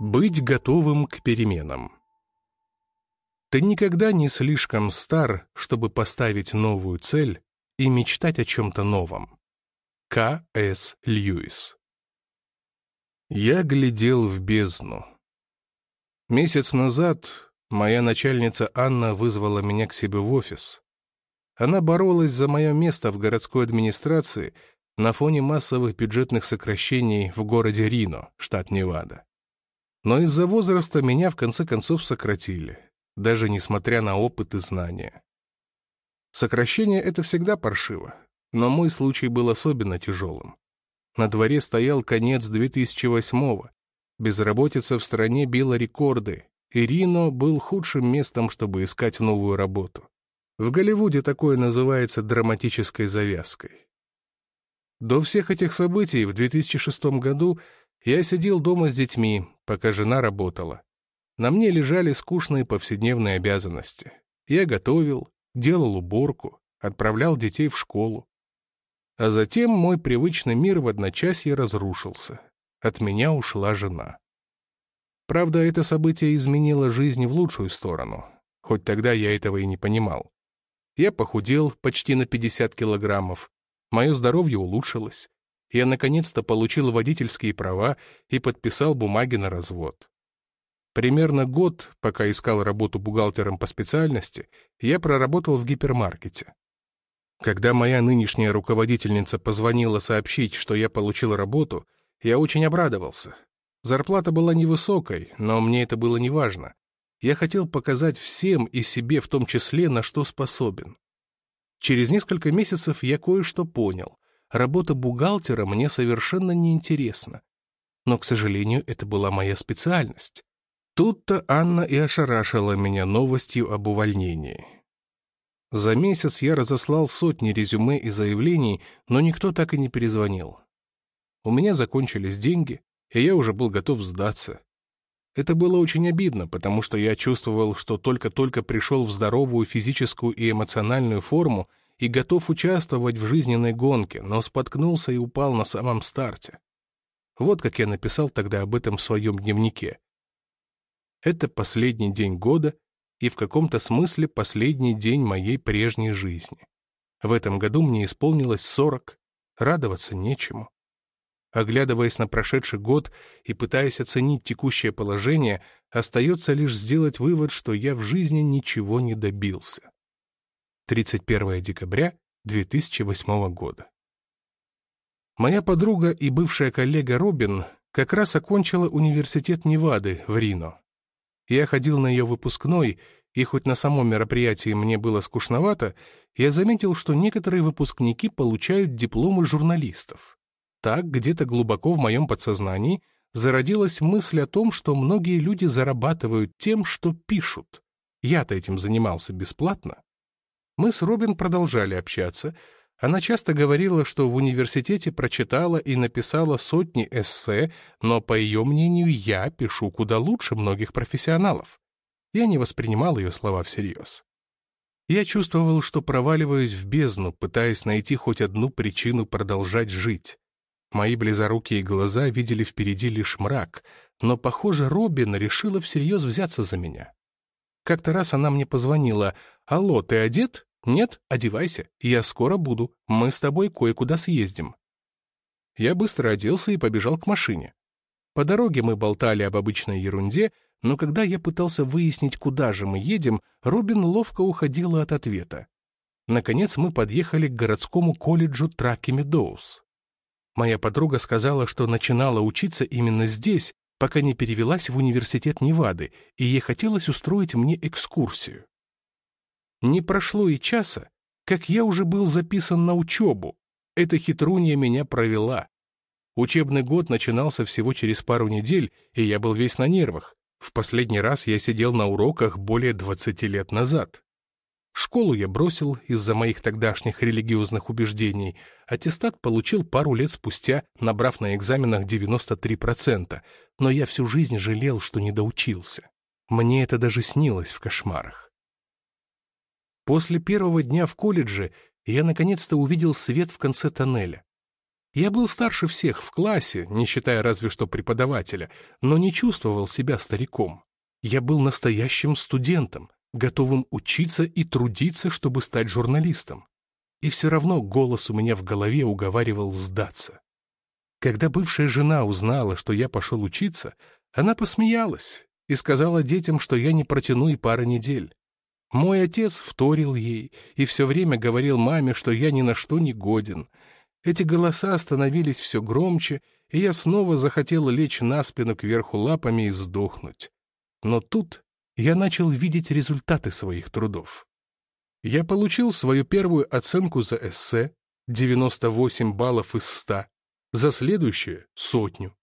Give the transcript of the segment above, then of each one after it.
Быть готовым к переменам. Ты никогда не слишком стар, чтобы поставить новую цель и мечтать о чем-то новом. К. С. Льюис Я глядел в бездну. Месяц назад моя начальница Анна вызвала меня к себе в офис. Она боролась за мое место в городской администрации на фоне массовых бюджетных сокращений в городе Рино, штат Невада. Но из-за возраста меня в конце концов сократили, даже несмотря на опыт и знания. Сокращение — это всегда паршиво, но мой случай был особенно тяжелым. На дворе стоял конец 2008-го, безработица в стране била рекорды, и Рино был худшим местом, чтобы искать новую работу. В Голливуде такое называется драматической завязкой. До всех этих событий в 2006 году я сидел дома с детьми, пока жена работала. На мне лежали скучные повседневные обязанности. Я готовил, делал уборку, отправлял детей в школу. А затем мой привычный мир в одночасье разрушился. От меня ушла жена. Правда, это событие изменило жизнь в лучшую сторону, хоть тогда я этого и не понимал. Я похудел почти на 50 килограммов, мое здоровье улучшилось, я наконец-то получил водительские права и подписал бумаги на развод. Примерно год, пока искал работу бухгалтером по специальности, я проработал в гипермаркете. Когда моя нынешняя руководительница позвонила сообщить, что я получил работу, я очень обрадовался. Зарплата была невысокой, но мне это было неважно. Я хотел показать всем и себе в том числе, на что способен. Через несколько месяцев я кое-что понял работа бухгалтера мне совершенно неинтересна. Но, к сожалению, это была моя специальность. Тут-то Анна и ошарашила меня новостью об увольнении. За месяц я разослал сотни резюме и заявлений, но никто так и не перезвонил. У меня закончились деньги, и я уже был готов сдаться. Это было очень обидно, потому что я чувствовал, что только-только пришел в здоровую физическую и эмоциональную форму и готов участвовать в жизненной гонке, но споткнулся и упал на самом старте. Вот как я написал тогда об этом в своем дневнике. Это последний день года и в каком-то смысле последний день моей прежней жизни. В этом году мне исполнилось сорок, радоваться нечему. Оглядываясь на прошедший год и пытаясь оценить текущее положение, остается лишь сделать вывод, что я в жизни ничего не добился. 31 декабря 2008 года. Моя подруга и бывшая коллега Робин как раз окончила университет Невады в Рино. Я ходил на ее выпускной, и хоть на самом мероприятии мне было скучновато, я заметил, что некоторые выпускники получают дипломы журналистов. Так, где-то глубоко в моем подсознании зародилась мысль о том, что многие люди зарабатывают тем, что пишут. Я-то этим занимался бесплатно. Мы с Робин продолжали общаться. Она часто говорила, что в университете прочитала и написала сотни эссе, но, по ее мнению, я пишу куда лучше многих профессионалов. Я не воспринимал ее слова всерьез. Я чувствовал, что проваливаюсь в бездну, пытаясь найти хоть одну причину продолжать жить. Мои близорукие глаза видели впереди лишь мрак, но, похоже, Робин решила всерьез взяться за меня. Как-то раз она мне позвонила. «Алло, ты одет?» «Нет, одевайся, я скоро буду, мы с тобой кое-куда съездим». Я быстро оделся и побежал к машине. По дороге мы болтали об обычной ерунде, но когда я пытался выяснить, куда же мы едем, Робин ловко уходила от ответа. Наконец мы подъехали к городскому колледжу Траки Медоуз. Моя подруга сказала, что начинала учиться именно здесь, пока не перевелась в университет Невады, и ей хотелось устроить мне экскурсию. Не прошло и часа, как я уже был записан на учебу. Эта хитрунья меня провела. Учебный год начинался всего через пару недель, и я был весь на нервах. В последний раз я сидел на уроках более 20 лет назад. Школу я бросил из-за моих тогдашних религиозных убеждений. Аттестат получил пару лет спустя, набрав на экзаменах 93%, но я всю жизнь жалел, что не доучился. Мне это даже снилось в кошмарах. После первого дня в колледже я наконец-то увидел свет в конце тоннеля. Я был старше всех в классе, не считая разве что преподавателя, но не чувствовал себя стариком. Я был настоящим студентом, готовым учиться и трудиться, чтобы стать журналистом. И все равно голос у меня в голове уговаривал сдаться. Когда бывшая жена узнала, что я пошел учиться, она посмеялась и сказала детям, что я не протяну и пары недель. Мой отец вторил ей и все время говорил маме, что я ни на что не годен. Эти голоса становились все громче, и я снова захотел лечь на спину кверху лапами и сдохнуть. Но тут я начал видеть результаты своих трудов. Я получил свою первую оценку за эссе, 98 баллов из 100, за следующее — сотню.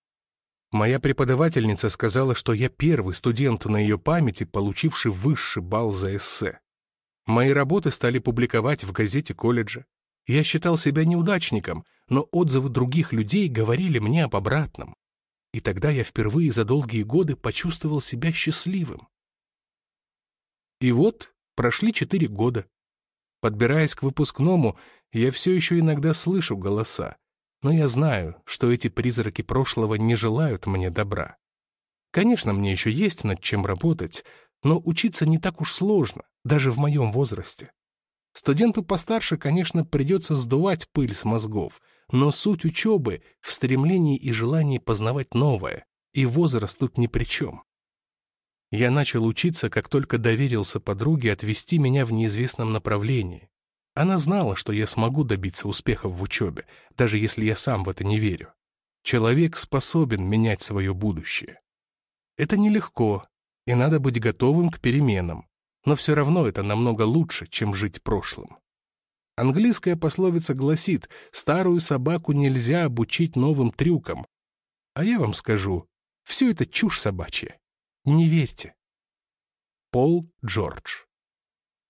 Моя преподавательница сказала, что я первый студент на ее памяти, получивший высший балл за эссе. Мои работы стали публиковать в газете колледжа. Я считал себя неудачником, но отзывы других людей говорили мне об обратном. И тогда я впервые за долгие годы почувствовал себя счастливым. И вот прошли четыре года. Подбираясь к выпускному, я все еще иногда слышу голоса но я знаю, что эти призраки прошлого не желают мне добра. Конечно, мне еще есть над чем работать, но учиться не так уж сложно, даже в моем возрасте. Студенту постарше, конечно, придется сдувать пыль с мозгов, но суть учебы в стремлении и желании познавать новое, и возраст тут ни при чем. Я начал учиться, как только доверился подруге отвести меня в неизвестном направлении, она знала, что я смогу добиться успехов в учебе, даже если я сам в это не верю. Человек способен менять свое будущее. Это нелегко, и надо быть готовым к переменам, но все равно это намного лучше, чем жить прошлым. Английская пословица гласит, старую собаку нельзя обучить новым трюкам. А я вам скажу, все это чушь собачья. Не верьте. Пол Джордж